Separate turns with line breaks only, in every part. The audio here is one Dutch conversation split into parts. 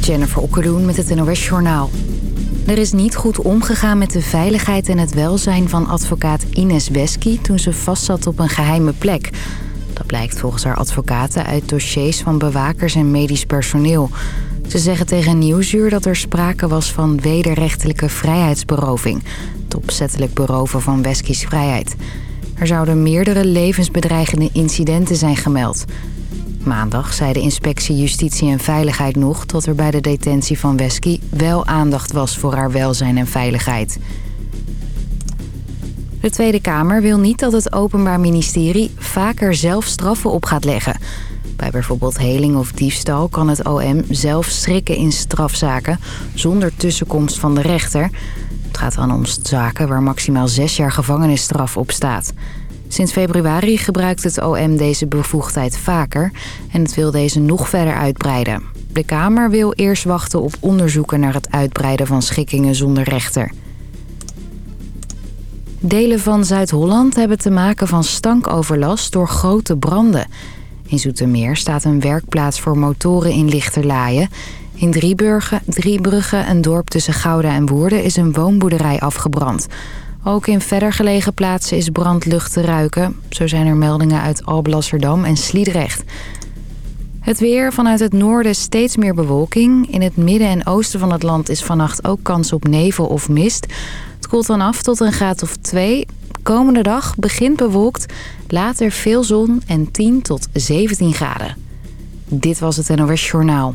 Jennifer Okkeloen met het NOS Journaal. Er is niet goed omgegaan met de veiligheid en het welzijn van advocaat Ines Wesky... toen ze vastzat op een geheime plek. Dat blijkt volgens haar advocaten uit dossiers van bewakers en medisch personeel. Ze zeggen tegen Nieuwsuur dat er sprake was van wederrechtelijke vrijheidsberoving. Het opzettelijk beroven van Wesky's vrijheid. Er zouden meerdere levensbedreigende incidenten zijn gemeld... Maandag zei de inspectie Justitie en Veiligheid nog... dat er bij de detentie van Wesky wel aandacht was voor haar welzijn en veiligheid. De Tweede Kamer wil niet dat het Openbaar Ministerie vaker zelf straffen op gaat leggen. Bij bijvoorbeeld heling of diefstal kan het OM zelf schrikken in strafzaken... zonder tussenkomst van de rechter. Het gaat dan om zaken waar maximaal zes jaar gevangenisstraf op staat... Sinds februari gebruikt het OM deze bevoegdheid vaker en het wil deze nog verder uitbreiden. De Kamer wil eerst wachten op onderzoeken naar het uitbreiden van schikkingen zonder rechter. Delen van Zuid-Holland hebben te maken van stankoverlast door grote branden. In Zoetermeer staat een werkplaats voor motoren in Lichterlaaien. In Driebrugge, Driebrugge, een dorp tussen Gouda en Woerden, is een woonboerderij afgebrand. Ook in verder gelegen plaatsen is brandlucht te ruiken. Zo zijn er meldingen uit Alblasserdam en Sliedrecht. Het weer vanuit het noorden steeds meer bewolking. In het midden en oosten van het land is vannacht ook kans op nevel of mist. Het koelt dan af tot een graad of 2. Komende dag begint bewolkt, later veel zon en 10 tot 17 graden. Dit was het NOS Journaal.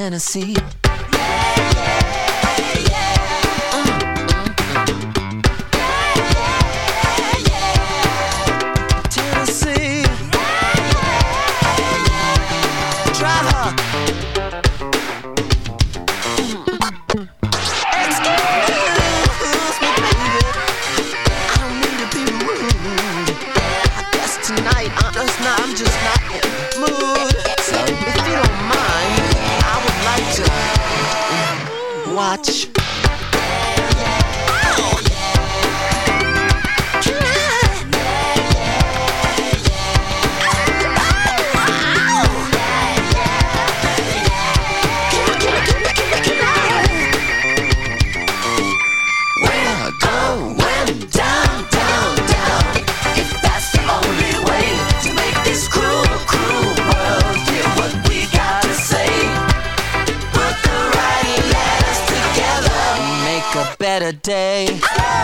Tennessee. A day.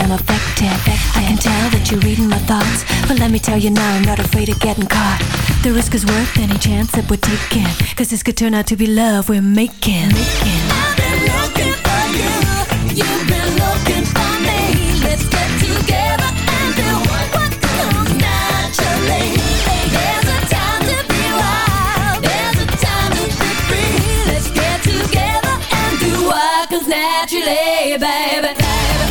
I'm affected. I can tell that you're reading my thoughts. But let me tell you now, I'm not afraid of getting caught. The risk is worth any chance that we're taking. Cause this
could turn out to be love we're making.
I've been looking for you. You've been looking for me. Let's get together and do what comes naturally. There's a time to be wild. There's a time to be free. Let's get together and do what comes naturally, baby.
baby.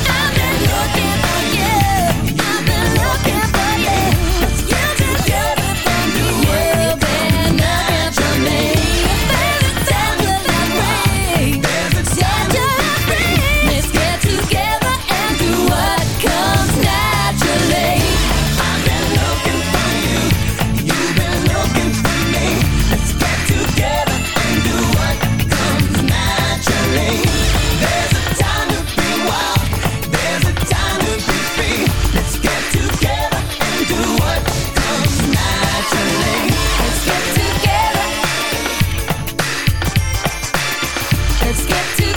Let's get to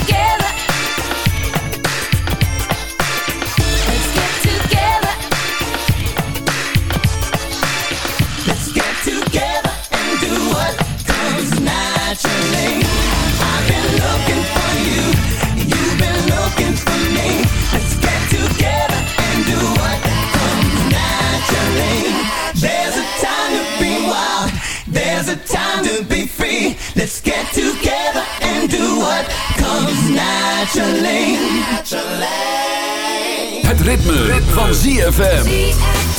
Het ritme. van ZFM.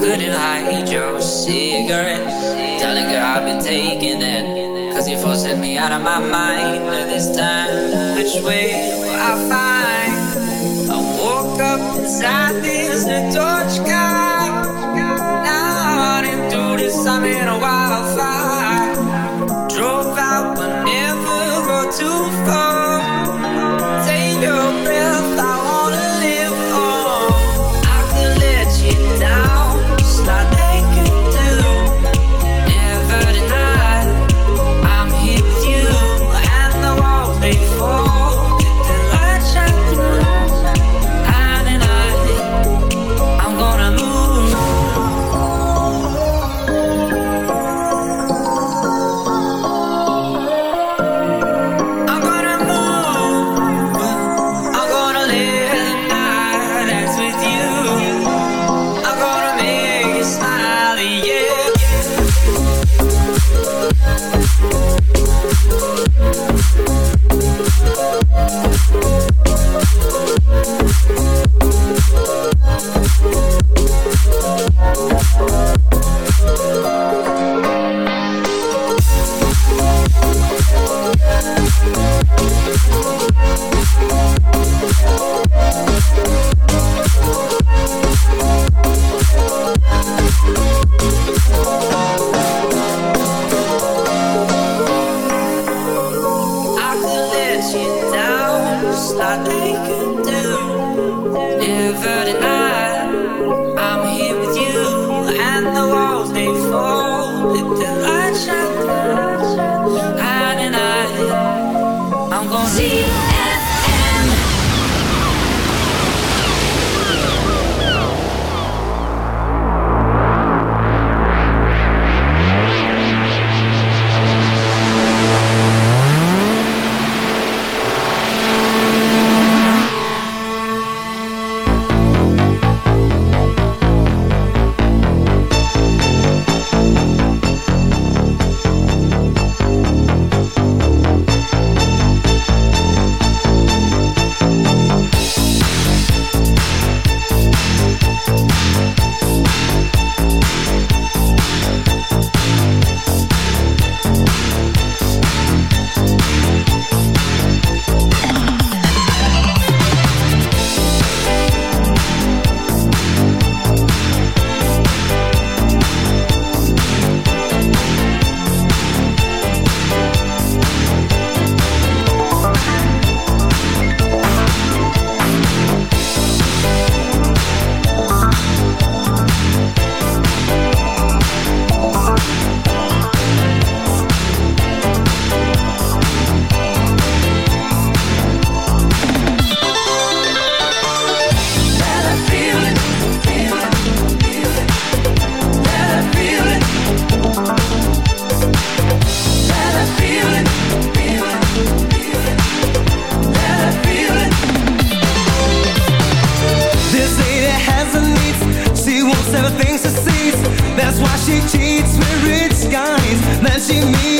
couldn't hide your cigarette. Telling her I've been taking it. Cause you forced me out of my mind. But this time, which way will I find? I woke up inside this torch car. Now I didn't do this, I'm in a wildfire. Drove out, but never go too far. Never deny see
me.